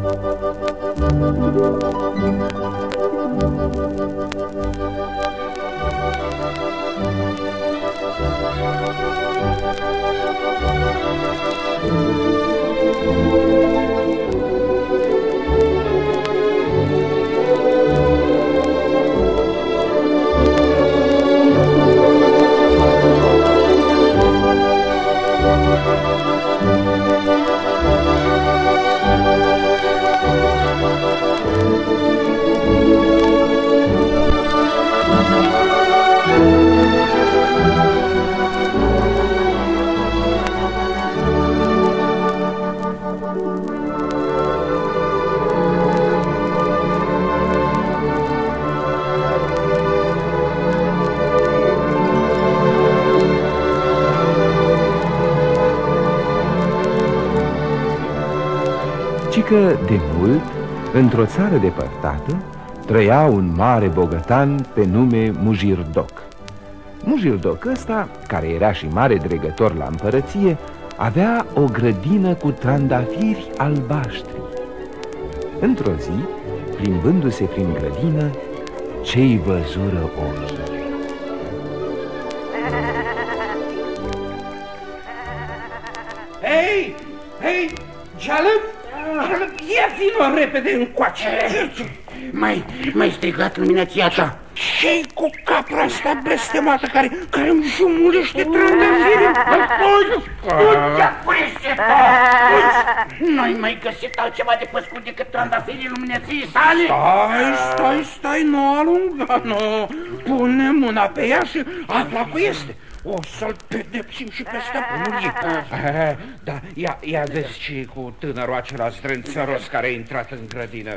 că de mult, într-o țară depărtată, trăia un mare bogătan pe nume Mujirdoc. Mujirdoc ăsta, care era și mare dregător la împărăție, avea o grădină cu trandafiri albaștri. Într-o zi, plimbându-se prin grădină, ce-i văzură ochii? Hei! Hei! Jalăp! Ia vino repede încoace! Mai, mai strigat luminația ta! ce cu capra asta blestemată care, care îmi jumulește trandafiri? Noi mai găsit altceva de păscut decât trandafirii luminației sale? Stai, stai, stai, nu alunga, nu. Pune mâna pe ea și afla cu este. O să-l pedepsim și pe stăpânul ei. Ah, da, ia, ia vezi ce cu tânărul acela zdrânțăros care a intrat în grădină.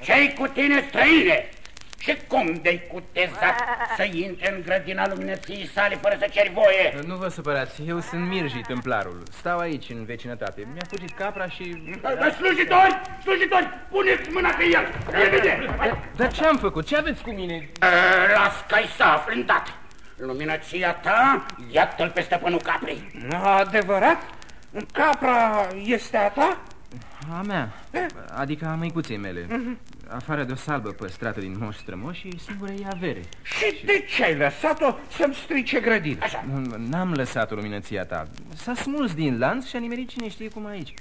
Ce-i cu tine, străine? Și cum de-ai cutezat să intre în grădina luminăției sale fără să ceri voie? Nu vă supărați, eu sunt Mirji, templarul. Stau aici, în vecinătate. Mi-a fugit capra și... Slujitori! Slujitori! Puneți mâna pe el! Repede! Dar ce-am făcut? Ce aveți cu mine? Las că-i să afli Luminăția ta, iată-l pe stăpânul caprii. Adevărat? Capra este a ta? A mea, adică a măicuței mele. Mhm. Afară de o salbă păstrată din moș strămoși și singura ei avere. Și de ce ai lăsat-o să-mi strice grădina? N-am lăsat-o luminăția ta. S-a smuls din lanț și a nimerit cine știe cum aici.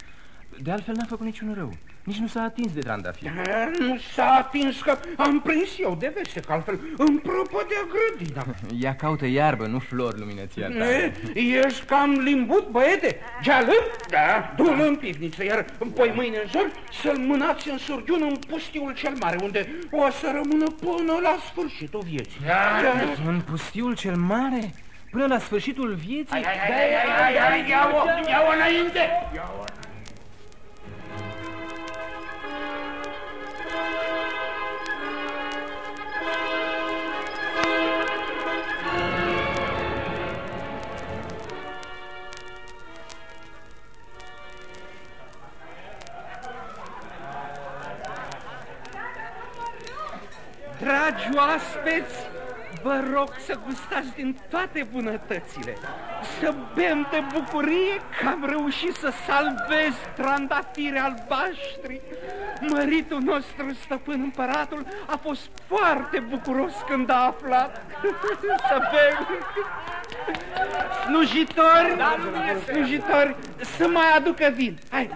De altfel n-a făcut niciun rău. Nici nu s-a atins de trandafir. Nu s-a atins că am prins eu de veste, că altfel îmi propădea grădina. Ea caută iarbă, nu flori, luminăția ta. E, ești cam limbut, băiete. Geală? Da. Du-l în pivniță, iar poi mâine în zor să-l mânați în surgiun în pustiul cel mare, unde o să rămână până la sfârșitul vieții. Da. da. În pustiul cel mare? Până la sfârșitul vieții? Hai, hai, hai, hai, hai, hai, ia-o, ia-o înainte! Ia-o Dragi oaspeți, vă rog să gustați din toate bunătățile, să bem de bucurie că am reușit să salvez trandafire albaștri. Măritul nostru, stăpân împăratul, a fost foarte bucuros când a aflat. să bem! Slujitori, slujitori, să mai aducă vin. Hai!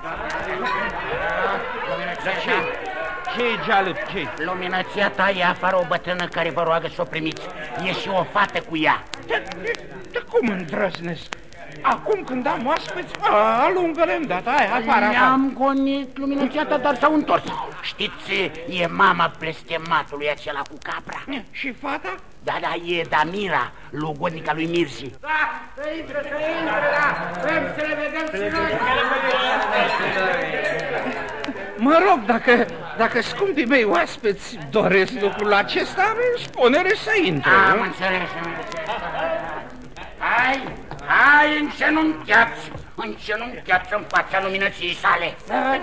Ce? ce e geală, ce Luminația ta e afară o bătrână care vă roagă să o primiți. E și o fată cu ea. De, de, de cum îndrăznesc? Acum când am oaspeți, alungă-le îndată, hai, afară, Ne-am gonit luminația ta, dar s-au întors. Știți, e mama blestematului acela cu capra. Și fata? Da, da, e Damira, logodnica lui Mirzi. Da, să intre, să intre, da, vrem să le vedem și noi. Mă rog, dacă, dacă scumpii mei oaspeți doresc lucrul acesta, am spunere să intre. Am înțeles, am înțeles. Hai, hai, încenunchiați, încenunchiați în fața luminății sale. Da,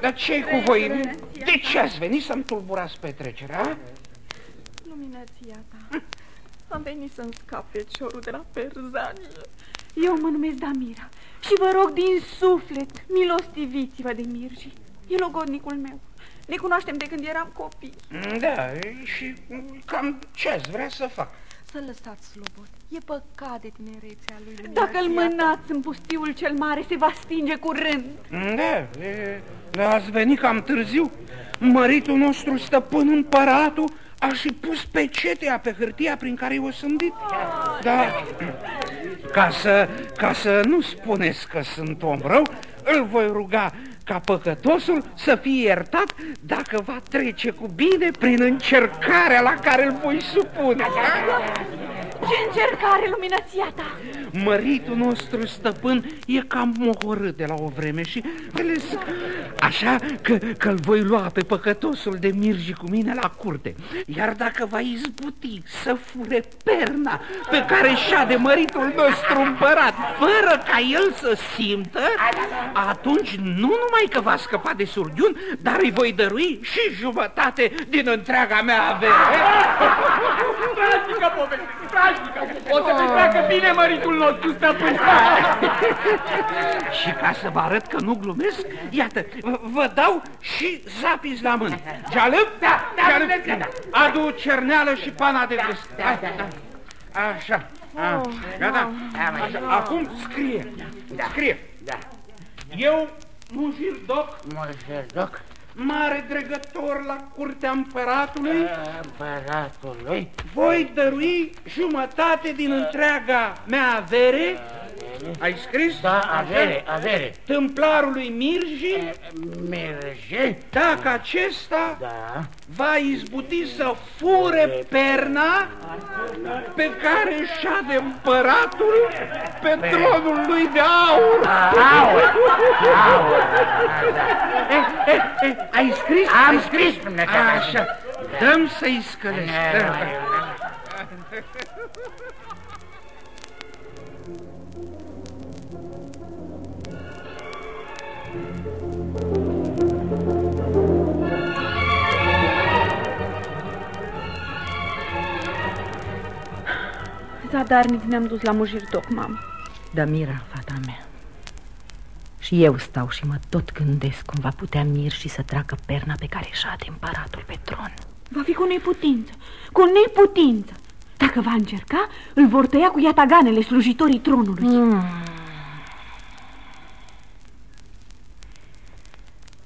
dar ce cu voi? De ce ați venit să-mi tulburați petrecerea? Luminăția ta. Am venit să-mi scap feciorul de la perzani. Eu mă numesc Damira și vă rog din suflet, milostiviți-vă de Mirji. E logodnicul meu. Ne cunoaștem de când eram copii. Da, și cam ce ați vrea să fac? Să lăsați slobod. E păcat de tinerețea lui Dacă îl mânați în pustiul cel mare, se va stinge curând. Da, e, da, ați venit cam târziu. Măritul nostru stăpân împăratul a și pus pecetea pe hârtia prin care i-o sândit. Da, ca să, ca să nu spuneți că sunt om rău, îl voi ruga ca păcătosul să fie iertat dacă va trece cu bine prin încercarea la care îl voi supune. Ce încercare, luminația ta! Măritul nostru stăpân e cam mohorât de la o vreme și vedeți, așa că, că îl voi lua pe păcătosul de Mirji cu mine la curte. Iar dacă va izbuti să fure perna pe care și-a de măritul nostru împărat, fără ca el să simtă, atunci nu numai că va scăpa de surghiun, dar îi voi dărui și jumătate din întreaga mea avere. Tragică poveste, tragică! O să te treacă bine măritul nostru, stăpân! Și ca să vă arăt că nu glumesc, iată, vă dau și zapis la mână. Gealăp? Da, da, Gealăp? da, da. Adu cerneală și pana de vârst. Da, da, da. Așa. A, Gata? Așa. Acum scrie. Scrie. Da. Eu, Mujir Doc, Moșerdoc, mare dregător la curtea împăratului, împăratului, voi dărui jumătate din întreaga mea avere. Ai scris? da, Așa? avere, avere, Templarului Mirji, merge, dacă acesta da, va izbuti să fure perna pe care și-a de împăratul pe tronul lui de aur. aur, aur, Eh, eh, eh, ai scris? Am Ai scris, dumneata. Așa, dăm să-i scălești. Zadarnic ne-am dus la Mujirdoc, mamă. Damira, fata mea. Și eu stau și mă tot gândesc cum va putea mir și să tragă perna pe care șade împăratul pe tron. Va fi cu neputință, cu neputință. Dacă va încerca, îl vor tăia cu iataganele slujitorii tronului. Mm.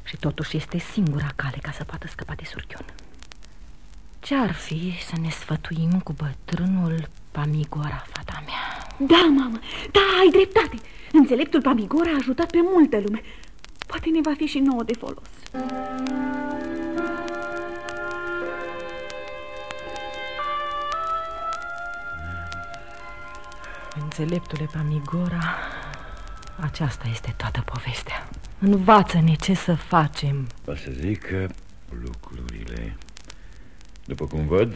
Și totuși este singura cale ca să poată scăpa de surghiun. Ce-ar fi să ne sfătuim cu bătrânul Pamigora, fata mea? Da, mamă, da, ai dreptate. Înțeleptul Pamigor a ajutat pe multă lume. Poate ne va fi și nouă de folos. Înțeleptule Pamigora, aceasta este toată povestea. Învață-ne ce să facem. O să zic că lucrurile, după cum văd,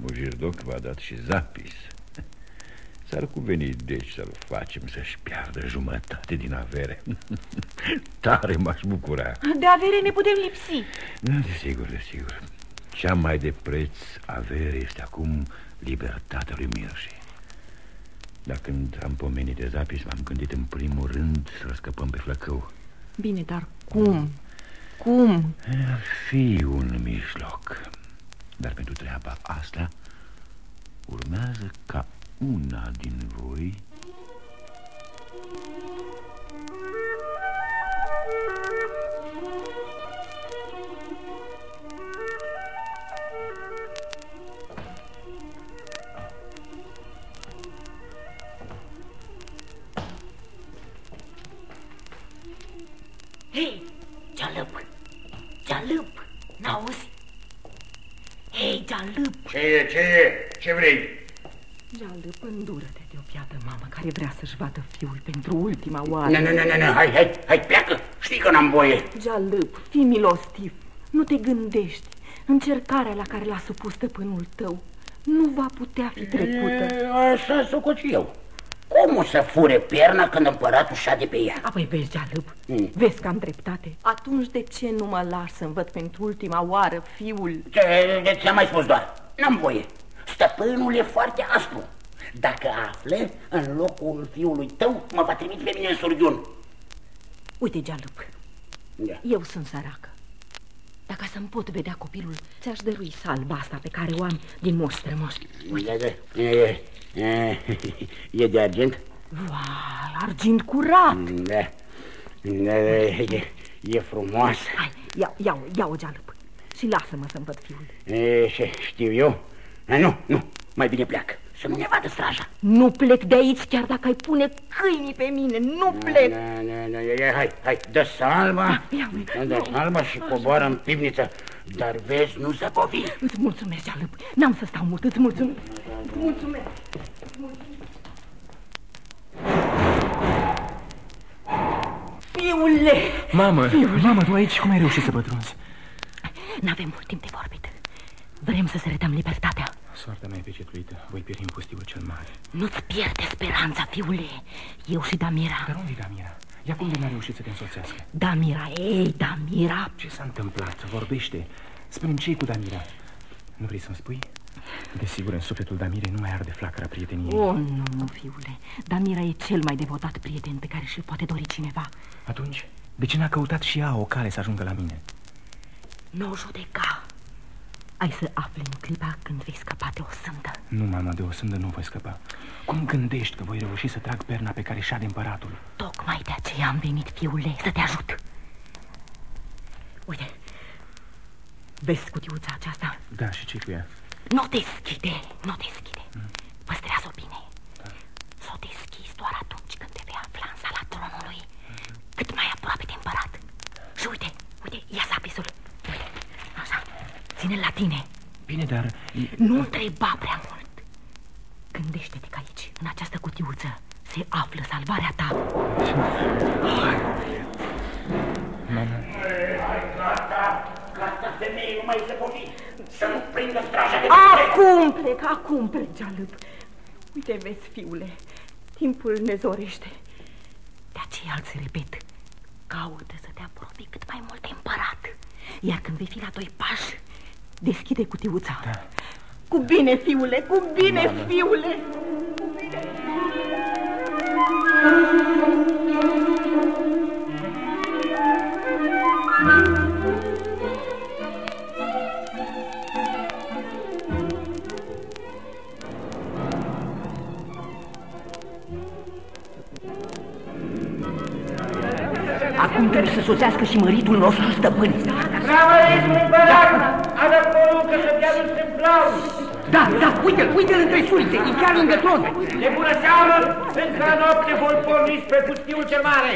Mujirdoc v-a dat și zapis. S-ar cuveni deci să-l facem să-și piardă jumătate din avere. Tare m-aș bucura. De avere ne putem lipsi. Da, desigur, desigur. Cea mai de preț avere este acum libertatea lui Mirși. Dar când am pomenit de zapis, m-am gândit în primul rând să scăpăm pe flăcău. Bine, dar cum? Cum? Ar fi un mijloc. Dar pentru treaba asta urmează ca una din voi Ce e, ce e, ce vrei? Geală, pândură-te de o piată mamă care vrea să-și vadă fiul pentru ultima oară. Nu, nu, nu, nu, nu, hai, hai, hai, pleacă, știi că n-am voie. Gealăp, fii milostiv, nu te gândești. Încercarea la care l-a supus stăpânul tău nu va putea fi trecută. E, Așa sococi eu. Cum o să fure perna când împăratul șade pe ea? Apoi vezi, Gealăp, Mm. vezi că am dreptate. Atunci de ce nu mă lași să-mi văd pentru ultima oară fiul? Ce, de ți-am mai spus doar, n-am voie. Stăpânul e foarte aspru. Dacă afle, în locul fiului tău, mă va trimite pe mine în surghiun. Uite, Gealup, Da. eu sunt săracă. Dacă să-mi pot vedea copilul, ți-aș dărui salba asta pe care o am din moș strămoș. Da, da. E, e, e de argint? Vai, argint curat! Da. Da, e, e frumoasă. Hai, ia, ia, ia o Gealup și lasă-mă să-mi văd fiul. E, și știu eu. A, nu, nu, mai bine pleacă. Să nu ne vadă straja. Nu plec de aici chiar dacă ai pune câinii pe mine, nu plec! Da, da, da, da, hai, hai, dă salma, Ia, dă salma și coboară în pivniță. Dar vezi, nu zăbovi. Îți mulțumesc, Gealup, n-am să stau mult, îți mulțumesc. Îți mulțumesc. Fiule! Mamă, mamă, tu aici cum ai reușit să pătrunzi? N-avem mult timp de vorbit. Vrem să se redăm libertatea. Soarta mea e pecetluită. Voi pieri în pustiul cel mare. Nu-ți pierde speranța, fiule. Eu și Damira. Dar unde e Damira? Ea cum de n-a reușit să te însoțească? Damira, ei, Damira. Ce s-a întâmplat? Vorbește. Spune-mi ce cu Damira. Nu vrei să-mi spui? Desigur, în sufletul Damirei nu mai arde flacăra prieteniei. Oh, nu, nu, fiule. Damira e cel mai devotat prieten pe care și-l poate dori cineva. Atunci, de ce n-a căutat și ea o cale să ajungă la mine? Nu o judeca. Ai să afli în clipa când vei scăpa de o sândă. Nu, mama, de o sândă nu voi scăpa. Cum gândești că voi reuși să trag perna pe care șade împăratul? Tocmai de aceea am venit, fiule, să te ajut. Uite, vezi cutiuța aceasta? Da, și ce cu ea? Nu deschide, nu deschide. Păstrează-o bine. Să o deschizi doar atunci când te vei afla în sala tronului, cât mai aproape de împărat. Și uite, uite, ia zapisul. Uite, așa, ține-l la tine. Bine, dar... Nu întreba prea mult. Gândește-te că aici, în această cutiuță, se află salvarea ta. Mama, Gata, gata, femeie, nu mai zăbovi. Să nu prindă straja de Acum plec, acum plec, Gealup. Uite, vezi, fiule, timpul ne zorește. De aceea îți repet, caută să te apropii cât mai mult de împărat. Iar când vei fi la doi pași, deschide cutiuța. Da. Cu bine, fiule, cu bine, fiule! Acum trebuie să soțească și măritul nostru stăpân. Bravo, ești împărat! Are poruncă să dea un templar! Da, da, uite-l, uite-l între surițe, e chiar lângă tron. De bună seamă, încă la noapte voi porni spre pustiul cel mare!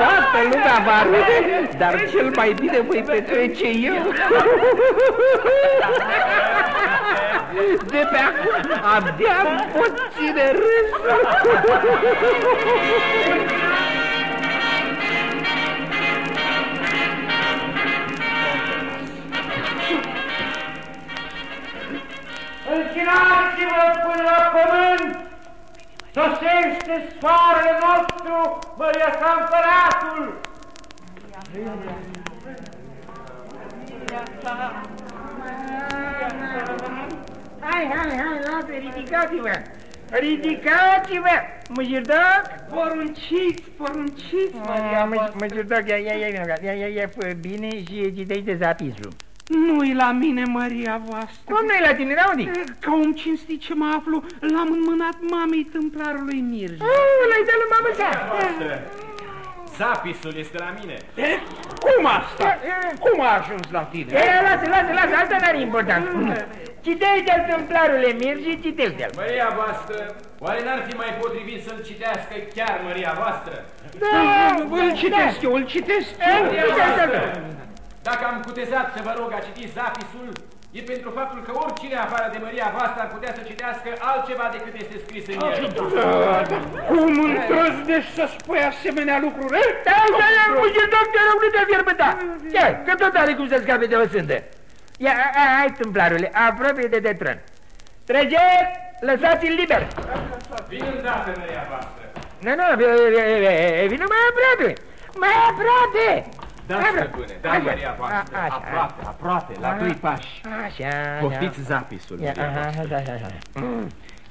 Toată lumea va râde, dar cel mai bine voi petrece eu. De pe acum abia pot ține râsul. Închinați-vă până la pământ! Sosește soarele nostru, Maria sa împăratul! Hai, hai, hai, lasă, ridicați-vă! Ridicați-vă! Măjirdac? Porunciți, porunciți, Măjirdac, ia, ia, ia, ia, ia, ia, ia, fă bine și citește zapisul. Nu-i la mine, Maria voastră. Cum nu-i la tine, da unde? Ca om cinstit ce mă aflu, l-am înmânat mamei tâmplarului Mirja. L-ai dat lui mamă sa. Zapisul este la mine. Cum asta? Cum a ajuns la tine? E, lasă, lasă, lasă, asta n-are important. Citește-l tâmplarule Mirji, citește-l. Măria voastră, oare n-ar fi mai potrivit să-l citească chiar Măria voastră? Da, Îl citesc eu, îl citesc E, eu. Citește-l. Dacă am cutezat să vă rog a citi zapisul, e pentru faptul că oricine afară de Măria voastră ar putea să citească altceva decât este scris în el. Cum îndrăznești să spui asemenea lucruri? eh? Da, da, da, uite, doctor, nu te fierbăta. Ia, că tot are cum să scape de o sândă. Ia, a, a, hai, tâmplarule, aproape de de tron. Trăgeți, lăsați-l liber. Vin îndată, Măria voastră. Nu, nu, vi- vi- vi- vină mai aproape. Mai aproape. Da, stăpâne, da, Maria voastră, Așa. aproape, aproape, la doi pași. Așa, Poftiți zapisul, Ia, Maria aha, voastră. da, da,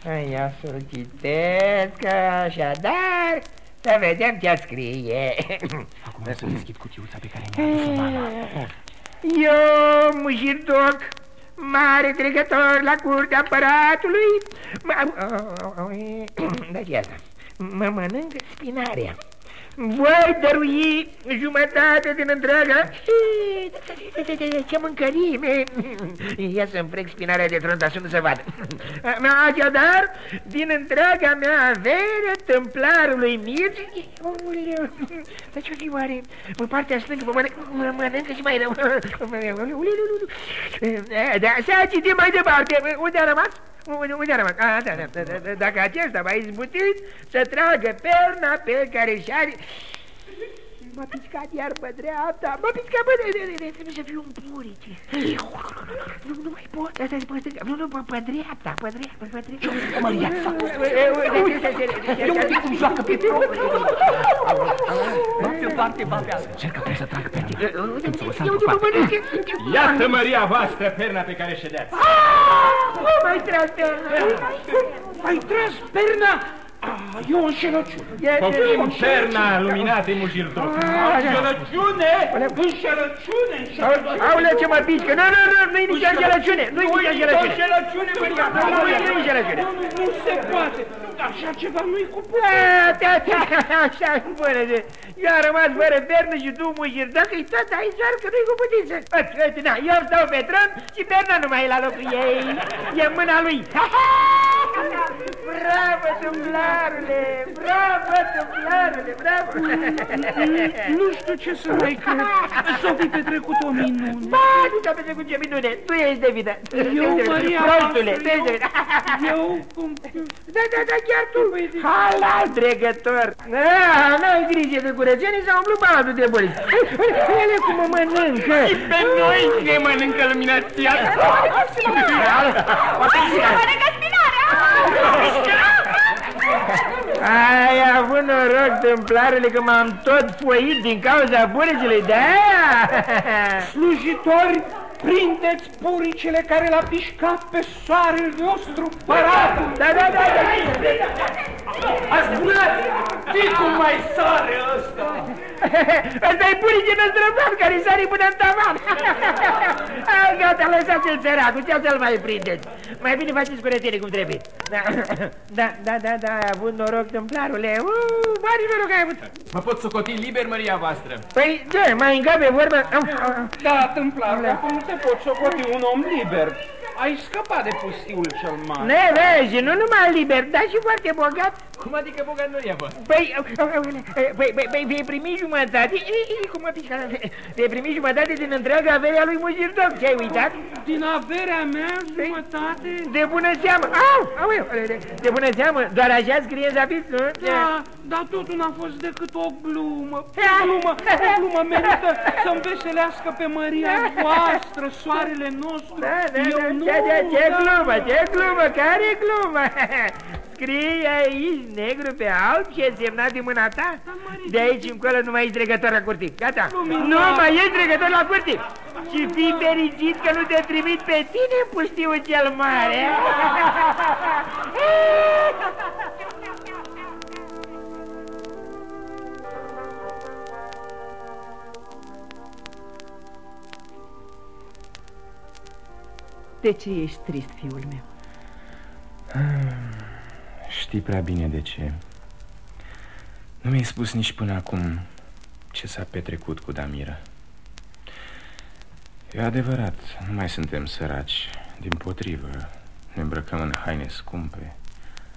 da. Ia să-l citesc, așadar, să vedem ce scrie. Acum o să deschid cutiuța pe care mi-a adus-o mama. Eu, mujirdoc, mare trecător la curtea împăratului, da ce asta? Mă mănânc spinarea. Voi dărui jumătate din întreaga... Ce mâncărime! Ia să-mi frec spinarea de tronț, dar să nu se vadă. Așadar, din întreaga mea avere, templarului Mirci... Aoleu, Dar ce-o fi oare? În partea stângă mă mănânc, mă mănâncă și mai rău. Da, să citim mai departe. Unde a rămas? Unde, unde a rămas? A, da, da, da, da, dacă acesta va izbutit, să tragă perna pe care și are... M-a piscat iar pe dreapta, m-a piscat pe dreapta, trebuie să fiu un purici. Nu, nu mai pot, asta e pe stânga, nu, nu, pe, pe dreapta, pe dreapta, pe dreapta. Maria, Eu uite cum joacă pe tron. Va pe o parte, va pe alta. Încercă cum să trag pe tine. Cum să o saltă Eu pe mă parte. mănânc. Iată, Maria voastră, perna pe care ședeați. Nu mai tras perna. Ai tras perna? Ah, e o înșelăciune. Poftim perna luminată mujirdoc. Înșelăciune! Înșelăciune! înșelăciune. Aoleu, ce mă pișcă! Nu, nu, nu, nu-i nicio înșelăciune! Nu-i nicio înșelăciune! Înșelăciune, Maria! Nu, nu, nu-i înșelăciune! Nu, nu, nu se poate! Așa ceva nu-i cu Da, da, așa, fără de... Eu am rămas fără pernă și tu mujir. Dacă e tot aici, doar că nu-i cu putință. Uite, uite, da, eu stau pe tron și perna nu mai e la locul ei. E în mâna lui. Bravo, tâmplarule! Bravo, tâmplarule! Bravo! Nu știu ce să mai cred. S-o fi petrecut o minune. Ba, nu s-a petrecut ce minune! Tu ești de vină! Eu, Maria Prostule, voastră, tu ești de vină! Eu, cum... Da, da, da, chiar tu! Halal, dregător! Ah, n-ai grijă de curățenie s-a umplut baldul de boli! Ele cum mă mănâncă! Și pe noi ne mănâncă luminația. Ai avut noroc, tâmplarele, că m-am tot foit din cauza buricile de aia! Slujitori, prindeți puricele care l-a pișcat pe soarele nostru, păratul! Da, da, da, da! Ascultat! Știi cum mai sare ăsta? Ăsta e purice năzdrăvan care sari până în tavan! Ai, gata, lăsați-l săracul, ce să-l mai prindeți? Mai bine faceți curățenie cum trebuie. Da, da, da, da, da, ai avut noroc, tâmplarule. Uuu, mare noroc ai avut. Mă pot socoti liber, Maria voastră. Păi, ce, mai încape vorba? Da, tâmplarule, acum nu te poți socoti un om liber. Ai scăpat de pustiul cel mare. Ne vezi, nu numai liber, dar și foarte bogat. Cum adică bogat Maria voastră? Păi, păi, păi, păi, vei primi jumătate, Ei, ei, cum a picat? Vei primi jumătate din întreaga avere a lui Mujirdoc, ce-ai uitat? Din averea mea, jumătate... De bună seamă, au, au, de, de bună seamă, doar așa scrie în zapis, nu? Da, dar totul n-a fost decât o glumă. O glumă, o glumă merită să înveselească pe Maria voastră, soarele nostru. Da, da, Eu da, nu, ce, ce, ce da. glumă, ce glumă, care glumă? Scrie aici, negru pe alb și e semnat de mâna ta? De aici încolo nu mai ești dregător la curte. Gata, nu mai ești dregător la curte. Și fii fericit că nu te trimit pe tine în pustiul cel mare. De ce ești trist, fiul meu? Știi prea bine de ce. Nu mi-ai spus nici până acum ce s-a petrecut cu Damira. E adevărat, nu mai suntem săraci. Din potrivă, ne îmbrăcăm în haine scumpe.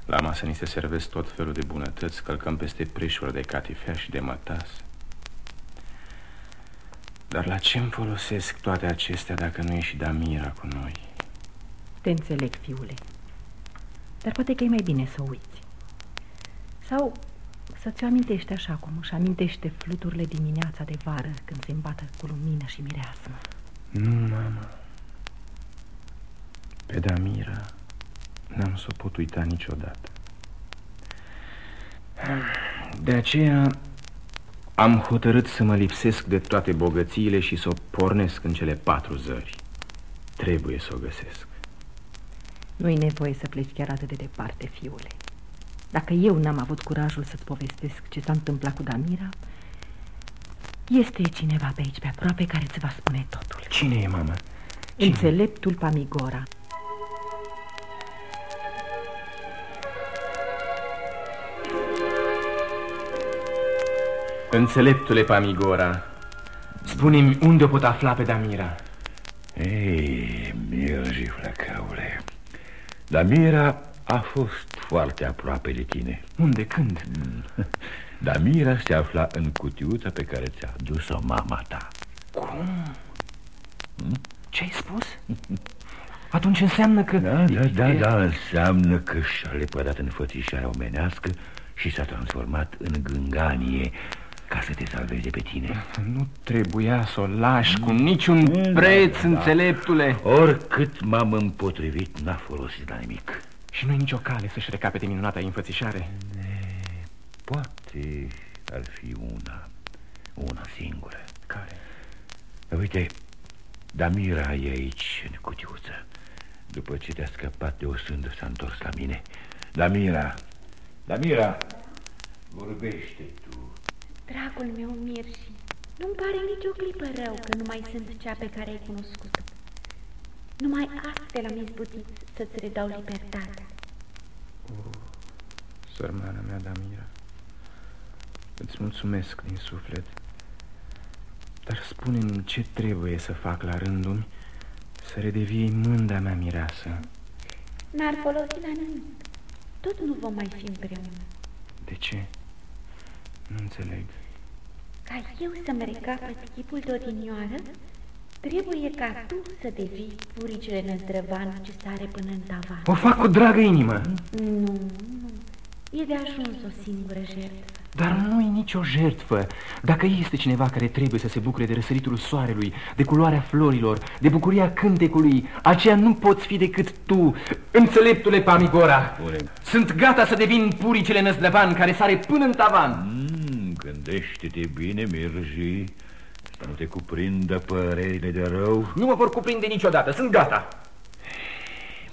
La masă ni se servesc tot felul de bunătăți, călcăm peste preșuri de catifea și de mătas. Dar la ce îmi folosesc toate acestea dacă nu e și Damira cu noi? Te înțeleg, fiule. Dar poate că e mai bine să o uiți. Sau să-ți o amintești așa cum își amintește fluturile dimineața de vară când se îmbată cu lumină și mireasmă. Nu, mamă. Pe Damira n-am să o pot uita niciodată. De aceea Am hotărât să mă lipsesc de toate bogățiile și să o pornesc în cele patru zări. Trebuie să o găsesc. Nu-i nevoie să pleci chiar atât de departe, fiule. Dacă eu n-am avut curajul să-ți povestesc ce s-a întâmplat cu Damira, este cineva pe aici, pe aproape, care îți va spune totul. Cine e, mamă? Cine? Înțeleptul Pamigora. Înțeleptule Pamigora, spune-mi unde o pot afla pe Damira. Ei, Mirji, flăcăule, Damira a fost foarte aproape de tine. Unde, când? Damira se afla în cutiuța pe care ți-a dus-o mama ta. Cum? Ce ai spus? Atunci înseamnă că... Da, da, da, da, înseamnă că și-a lepădat înfățișarea omenească și s-a transformat în gânganie ca să te salveze pe tine. Nu trebuia să o lași cu niciun preț, da. înțeleptule. Oricât m-am împotrivit, n-a folosit la nimic. Și nu-i nicio cale să-și recapete minunata înfățișare. Poate ar fi una, una singură. Care? Uite, Damira e aici, în cutiuță. După ce te-a scăpat de o sândă, s-a întors la mine. Damira, Damira, vorbește tu. Dragul meu, Mirși, nu-mi pare nicio clipă rău că nu mai sunt cea pe care ai cunoscut-o. Numai astfel am izbutit să-ți redau libertatea. Sărmana mea, Damira, îți mulțumesc din suflet. Dar spune-mi ce trebuie să fac la rândul să redevii mândra mea mireasă. N-ar folosi la nimic. Tot nu vom mai fi împreună. De ce? Nu înțeleg. Ca eu să-mi recapăt chipul de odinioară, trebuie ca tu să devii puricele năzdrăvan ce sare până în tavan. O fac cu dragă inimă. Nu, nu. E de ajuns o singură jertfă. Dar nu e nicio jertfă. Dacă este cineva care trebuie să se bucure de răsăritul soarelui, de culoarea florilor, de bucuria cântecului, aceea nu poți fi decât tu, înțeleptule Pamigora. Bune. Sunt gata să devin puricele năzdrăvan care sare până în tavan. Mm, gândește-te bine, Mirji, să nu te cuprindă părerile de rău. Nu mă vor cuprinde niciodată, sunt gata.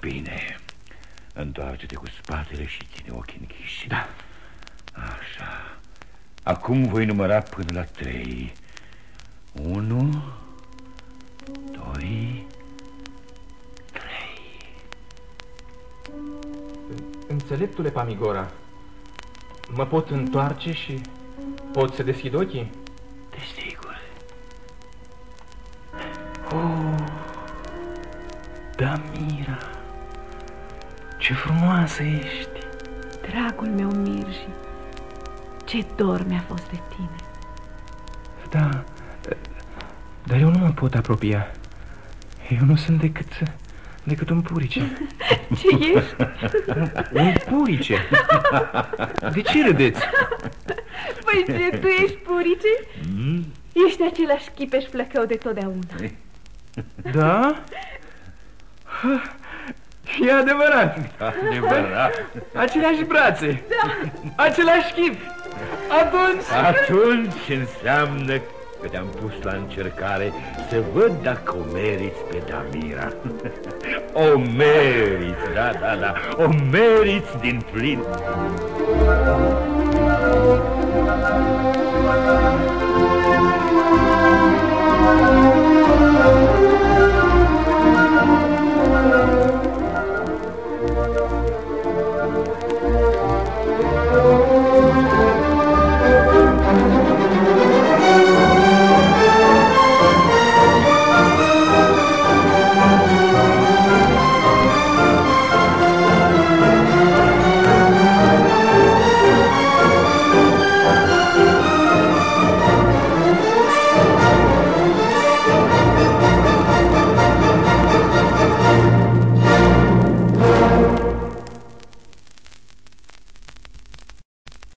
Bine, întoarce-te cu spatele și ține ochii închiși. Da. Așa. Acum voi număra până la trei. Unu, doi, trei. Înțeleptule Pamigora, mă pot întoarce și pot să deschid ochii? Desigur. Oh, Damira, ce frumoasă ești! Dragul meu, Mirji, ce dor mi-a fost de tine. Da, dar eu nu mă pot apropia. Eu nu sunt decât, decât un purice. Ce ești? Un purice. De ce râdeți? Păi ce, tu ești purice? Mm? Ești același chipeș flăcău de totdeauna. Da? E adevărat. Adevărat. Aceleași brațe. Da. Același chip. Atunci... Atunci înseamnă că te-am pus la încercare să văd dacă o meriți pe Damira. O meriți, da, da, da, o meriți din plin. Thank you.